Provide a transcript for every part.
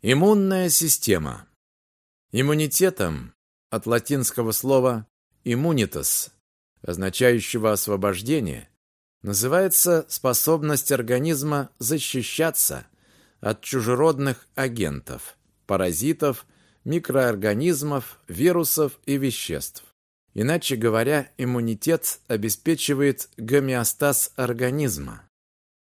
Иммунная система. Иммунитетом от латинского слова immunitas, означающего освобождение, называется способность организма защищаться от чужеродных агентов, паразитов, микроорганизмов, вирусов и веществ. Иначе говоря, иммунитет обеспечивает гомеостаз организма.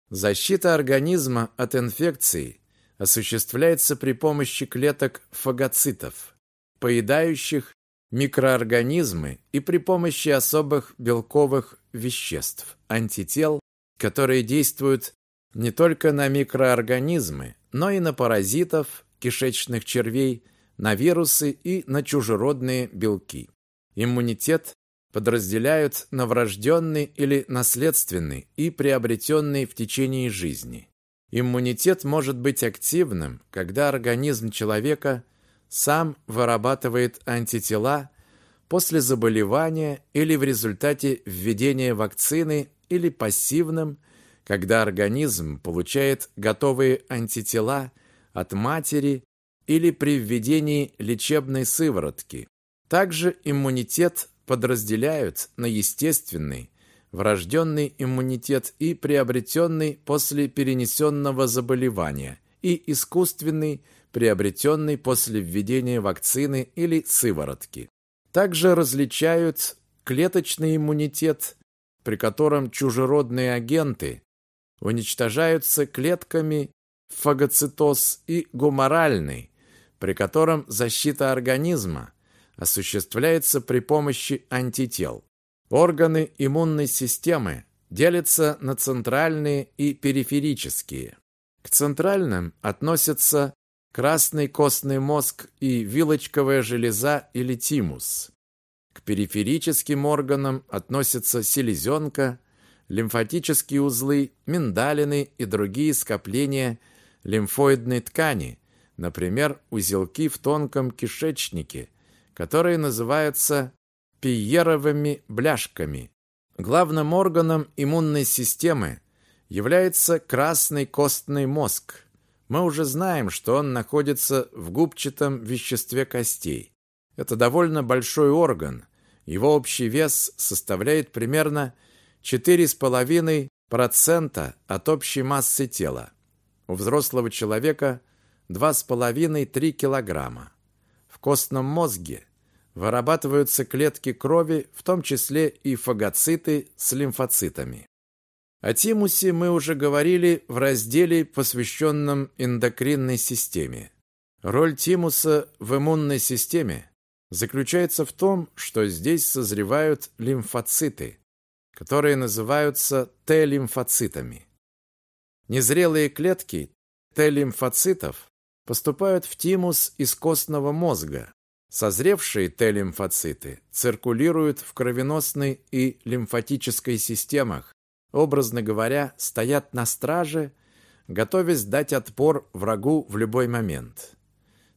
Защита организма от инфекций осуществляется при помощи клеток фагоцитов, поедающих микроорганизмы и при помощи особых белковых веществ, антител, которые действуют не только на микроорганизмы, но и на паразитов, кишечных червей, на вирусы и на чужеродные белки. Иммунитет подразделяют на врожденный или наследственный и приобретенный в течение жизни. Иммунитет может быть активным, когда организм человека сам вырабатывает антитела после заболевания или в результате введения вакцины или пассивным, когда организм получает готовые антитела от матери или при введении лечебной сыворотки. Также иммунитет подразделяют на естественный, врожденный иммунитет и приобретенный после перенесенного заболевания и искусственный, приобретенный после введения вакцины или сыворотки. Также различают клеточный иммунитет, при котором чужеродные агенты уничтожаются клетками фагоцитоз и гуморальный, при котором защита организма осуществляется при помощи антител. Органы иммунной системы делятся на центральные и периферические. К центральным относятся красный костный мозг и вилочковая железа или тимус. К периферическим органам относятся селезенка, лимфатические узлы, миндалины и другие скопления лимфоидной ткани, например, узелки в тонком кишечнике, которые называются пиеровыми бляшками. Главным органом иммунной системы является красный костный мозг. Мы уже знаем, что он находится в губчатом веществе костей. Это довольно большой орган. Его общий вес составляет примерно 4,5% от общей массы тела. У взрослого человека 2,5-3 килограмма. В костном мозге вырабатываются клетки крови, в том числе и фагоциты с лимфоцитами. О тимусе мы уже говорили в разделе, посвященном эндокринной системе. Роль тимуса в иммунной системе заключается в том, что здесь созревают лимфоциты, которые называются Т-лимфоцитами. Незрелые клетки Т-лимфоцитов поступают в тимус из костного мозга, Созревшие Т-лимфоциты циркулируют в кровеносной и лимфатической системах, образно говоря, стоят на страже, готовясь дать отпор врагу в любой момент.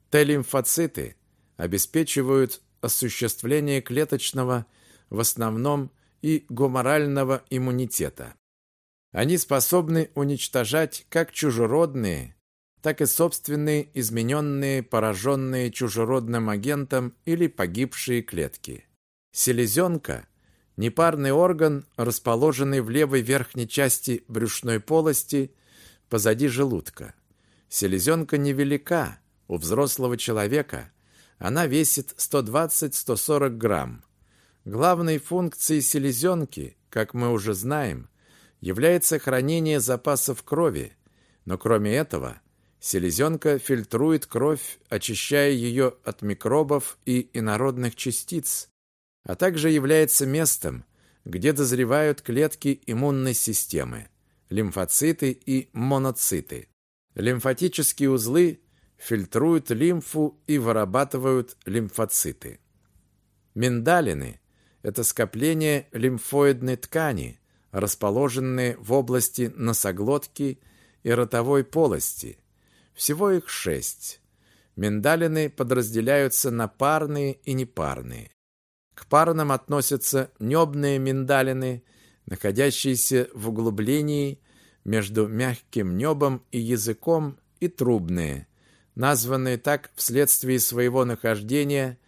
Т-лимфоциты обеспечивают осуществление клеточного, в основном и гуморального иммунитета. Они способны уничтожать как чужеродные, так и собственные измененные, пораженные чужеродным агентом или погибшие клетки. Селезенка – непарный орган, расположенный в левой верхней части брюшной полости позади желудка. Селезенка невелика, у взрослого человека она весит 120-140 грамм. Главной функцией селезенки, как мы уже знаем, является хранение запасов крови, но кроме этого – Селезенка фильтрует кровь, очищая ее от микробов и инородных частиц, а также является местом, где дозревают клетки иммунной системы, лимфоциты и моноциты. Лимфатические узлы фильтруют лимфу и вырабатывают лимфоциты. Миндалины – это скопление лимфоидной ткани, расположенные в области носоглотки и ротовой полости – всего их шесть. Миндалины подразделяются на парные и непарные. К парным относятся небные миндалины, находящиеся в углублении между мягким небом и языком, и трубные, названные так вследствие своего нахождения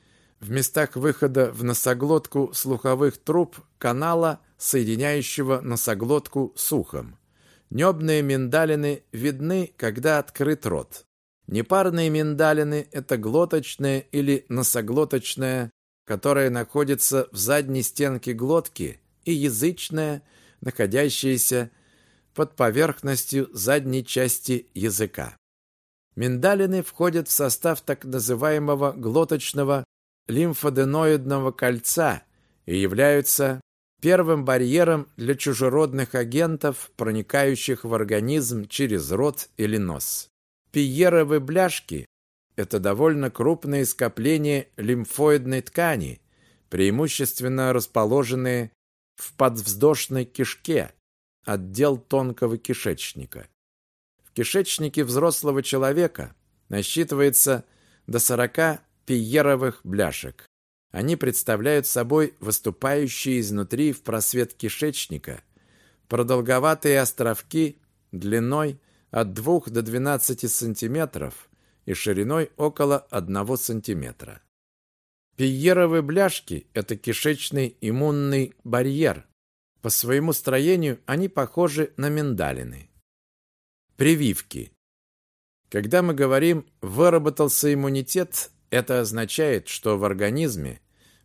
в местах выхода в носоглотку слуховых труб канала, соединяющего носоглотку с ухом. Небные миндалины видны, когда открыт рот. Непарные миндалины – это глоточная или носоглоточная, которая находится в задней стенке глотки, и язычная, находящаяся под поверхностью задней части языка. Миндалины входят в состав так называемого глоточного лимфоденоидного кольца и являются первым барьером для чужеродных агентов, проникающих в организм через рот или нос. Пиеровы бляшки – это довольно крупные скопления лимфоидной ткани, преимущественно расположенные в подвздошной кишке, отдел тонкого кишечника. В кишечнике взрослого человека насчитывается до 40 пиеровых бляшек. Они представляют собой выступающие изнутри в просвет кишечника продолговатые островки длиной от 2 до 12 сантиметров и шириной около 1 сантиметра. Пиеровые бляшки – это кишечный иммунный барьер. По своему строению они похожи на миндалины. Прививки. Когда мы говорим «выработался иммунитет», это означает, что в организме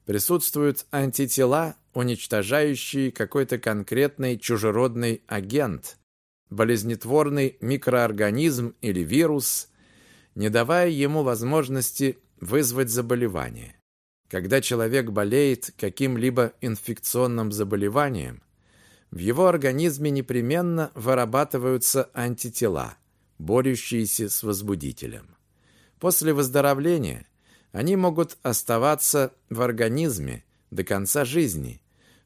присутствуют антитела, уничтожающие какой-то конкретный чужеродный агент, болезнетворный микроорганизм или вирус, не давая ему возможности вызвать заболевание. Когда человек болеет каким-либо инфекционным заболеванием, в его организме непременно вырабатываются антитела, борющиеся с возбудителем. После выздоровления они могут оставаться в организме до конца жизни,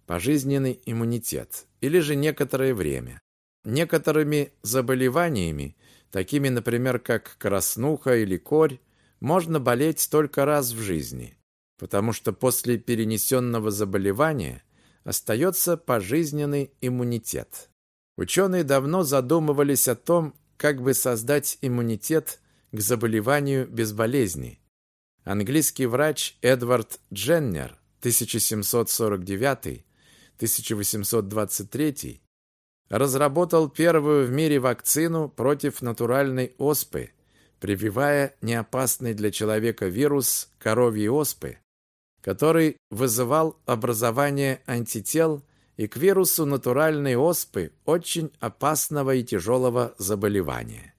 пожизненный иммунитет, или же некоторое время. Некоторыми заболеваниями, такими, например, как краснуха или корь, можно болеть только раз в жизни, потому что после перенесенного заболевания остается пожизненный иммунитет. Ученые давно задумывались о том, как бы создать иммунитет к заболеванию без болезни. Английский врач Эдвард Дженнер 1749-1823 разработал первую в мире вакцину против натуральной оспы, прививая неопасный для человека вирус коровьей оспы, который вызывал образование антител и к вирусу натуральной оспы очень опасного и тяжелого заболевания.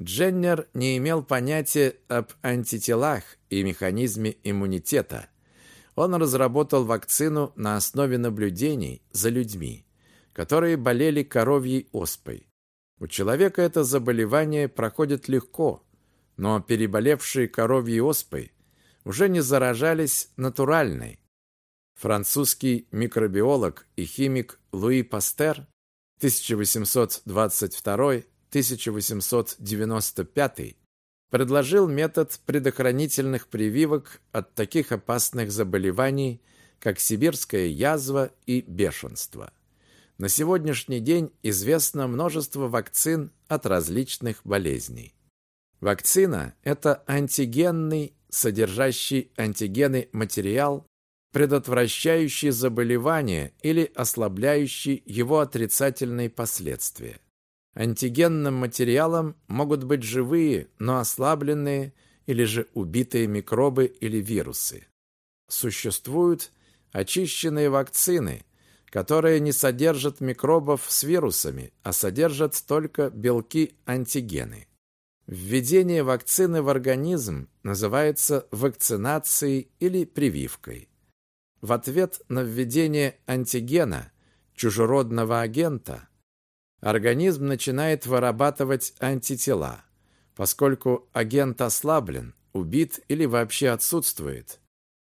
Дженнер не имел понятия об антителах и механизме иммунитета. Он разработал вакцину на основе наблюдений за людьми, которые болели коровьей оспой. У человека это заболевание проходит легко, но переболевшие коровьей оспой уже не заражались натуральной. Французский микробиолог и химик Луи Пастер 1822 1895 предложил метод предохранительных прививок от таких опасных заболеваний, как сибирская язва и бешенство. На сегодняшний день известно множество вакцин от различных болезней. Вакцина – это антигенный, содержащий антигены материал, предотвращающий заболевание или ослабляющий его отрицательные последствия. Антигенным материалом могут быть живые, но ослабленные или же убитые микробы или вирусы. Существуют очищенные вакцины, которые не содержат микробов с вирусами, а содержат только белки-антигены. Введение вакцины в организм называется вакцинацией или прививкой. В ответ на введение антигена, чужеродного агента, организм начинает вырабатывать антитела. Поскольку агент ослаблен, убит или вообще отсутствует,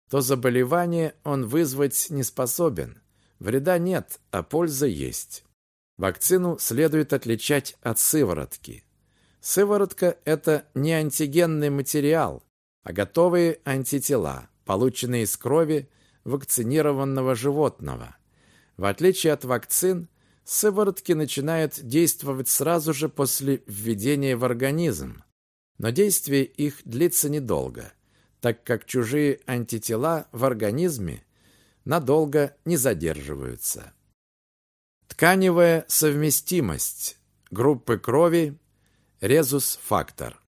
то заболевание он вызвать не способен. Вреда нет, а польза есть. Вакцину следует отличать от сыворотки. Сыворотка – это не антигенный материал, а готовые антитела, полученные из крови вакцинированного животного. В отличие от вакцин, сыворотки начинают действовать сразу же после введения в организм. но действие их длится недолго, так как чужие антитела в организме надолго не задерживаются. Тканевая совместимость группы крови резус-фактор.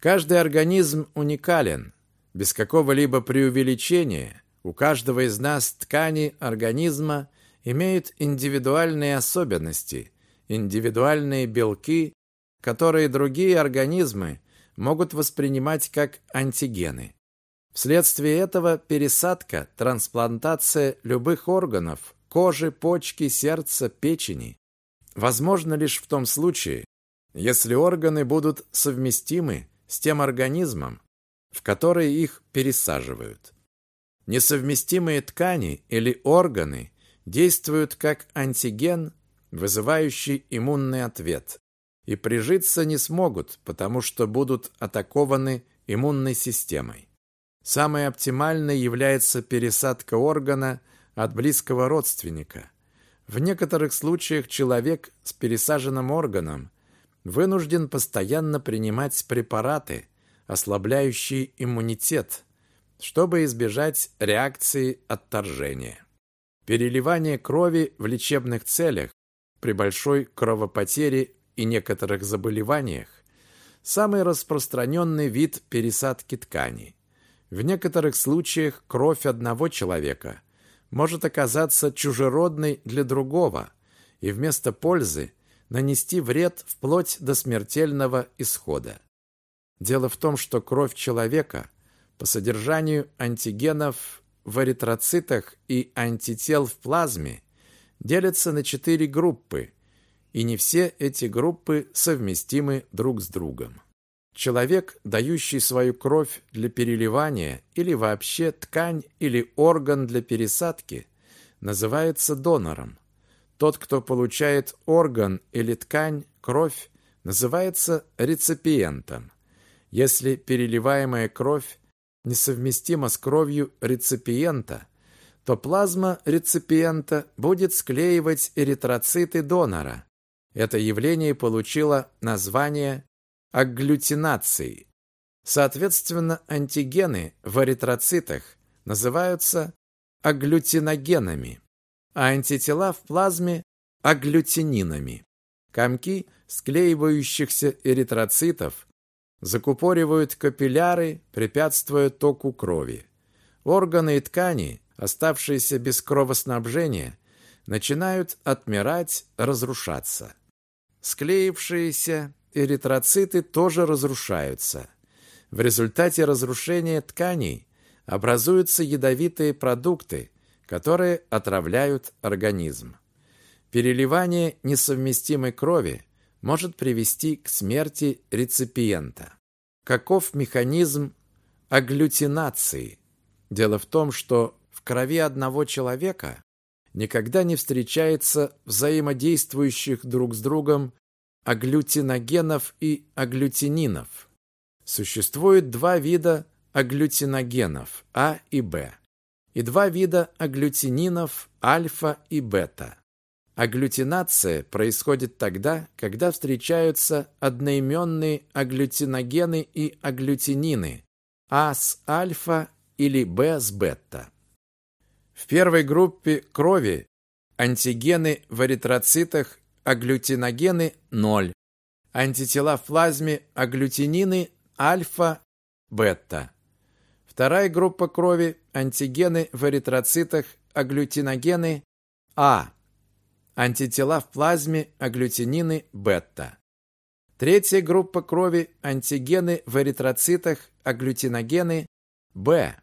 Каждый организм уникален, без какого-либо преувеличения. У каждого из нас ткани организма имеют индивидуальные особенности, индивидуальные белки, которые другие организмы могут воспринимать как антигены. Вследствие этого пересадка, трансплантация любых органов, кожи, почки, сердца, печени возможно лишь в том случае, если органы будут совместимы с тем организмом, в который их пересаживают. Несовместимые ткани или органы действуют как антиген, вызывающий иммунный ответ, и прижиться не смогут, потому что будут атакованы иммунной системой. Самой оптимальной является пересадка органа от близкого родственника. В некоторых случаях человек с пересаженным органом вынужден постоянно принимать препараты, ослабляющие иммунитет, чтобы избежать реакции отторжения. Переливание крови в лечебных целях при большой кровопотере и некоторых заболеваниях самый распространенный вид пересадки тканей. В некоторых случаях кровь одного человека может оказаться чужеродной для другого и вместо пользы нанести вред вплоть до смертельного исхода. Дело в том, что кровь человека по содержанию антигенов в эритроцитах и антител в плазме делится на четыре группы, и не все эти группы совместимы друг с другом. Человек, дающий свою кровь для переливания или вообще ткань или орган для пересадки, называется донором. Тот, кто получает орган или ткань, кровь, называется реципиентом. Если переливаемая кровь несовместима с кровью реципиента, то плазма реципиента будет склеивать эритроциты донора. Это явление получило название агглютинации. Соответственно, антигены в эритроцитах называются агглютиногенами а антитела в плазме – агглютининами. Комки склеивающихся эритроцитов закупоривают капилляры, препятствуя току крови. Органы и ткани, оставшиеся без кровоснабжения, начинают отмирать, разрушаться. Склеившиеся эритроциты тоже разрушаются. В результате разрушения тканей образуются ядовитые продукты, которые отравляют организм. Переливание несовместимой крови может привести к смерти реципиента. Каков механизм агглютинации? Дело в том, что в крови одного человека никогда не встречается взаимодействующих друг с другом агглютиногенов и агглютининов. Существует два вида агглютиногенов А и Б и два вида агглютининов альфа и бета. Агглютинация происходит тогда, когда встречаются одноименные агглютиногены и агглютинины А с альфа или Б с бета. В первой группе крови антигены в эритроцитах агглютиногены 0, антитела в плазме агглютинины альфа, бета. Вторая группа крови – антигены в эритроцитах, агглютиногены А, антитела в плазме, агглютинины бета. Третья группа крови – антигены в эритроцитах, агглютиногены Б,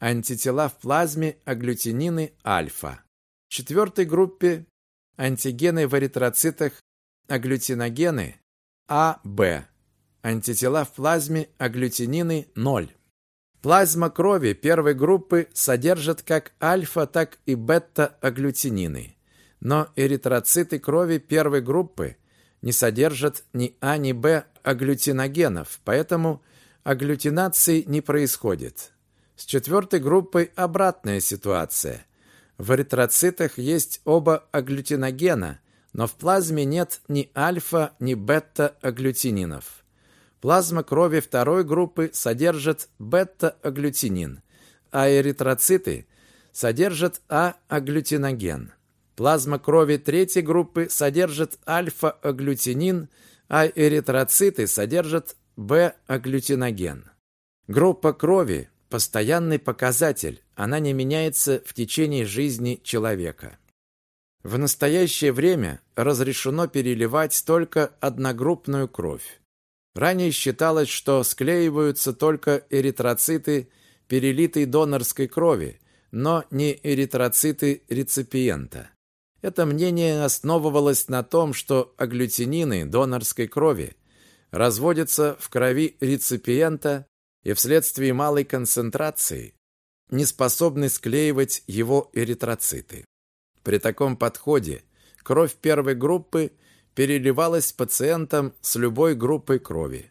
антитела в плазме, агглютинины альфа. В четвертой группе – антигены в эритроцитах, агглютиногены А, Б, антитела в плазме, агглютинины 0. Плазма крови первой группы содержит как альфа, так и бета-агглютинины. Но эритроциты крови первой группы не содержат ни А, ни Б агглютиногенов, поэтому агглютинации не происходит. С четвертой группой обратная ситуация. В эритроцитах есть оба агглютиногена, но в плазме нет ни альфа, ни бета-агглютининов. Плазма крови второй группы содержит бета-агглютинин, а эритроциты содержат А-агглютиноген. Плазма крови третьей группы содержит альфа-агглютинин, а эритроциты содержат Б-агглютиноген. Группа крови – постоянный показатель, она не меняется в течение жизни человека. В настоящее время разрешено переливать только одногруппную кровь. Ранее считалось, что склеиваются только эритроциты перелитой донорской крови, но не эритроциты реципиента. Это мнение основывалось на том, что агглютинины донорской крови разводятся в крови реципиента и вследствие малой концентрации не способны склеивать его эритроциты. При таком подходе кровь первой группы переливалась пациентам с любой группой крови.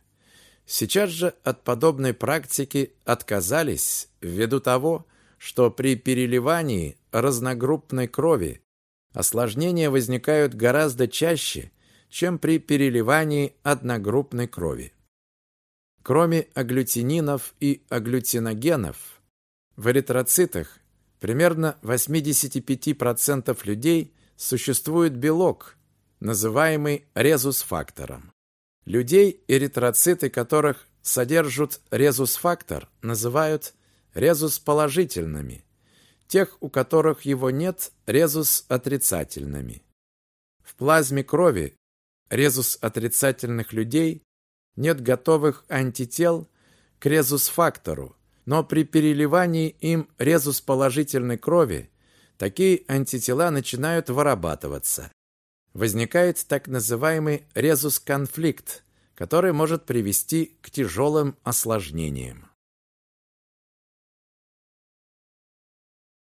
Сейчас же от подобной практики отказались ввиду того, что при переливании разногруппной крови осложнения возникают гораздо чаще, чем при переливании одногруппной крови. Кроме агглютининов и агглютиногенов, в эритроцитах примерно 85% людей существует белок, называемый резус-фактором. Людей, эритроциты которых содержат резус-фактор, называют резус-положительными, тех, у которых его нет, резус-отрицательными. В плазме крови резус-отрицательных людей нет готовых антител к резус-фактору, но при переливании им резус-положительной крови такие антитела начинают вырабатываться. Возникает так называемый резус-конфликт, который может привести к тяжелым осложнениям.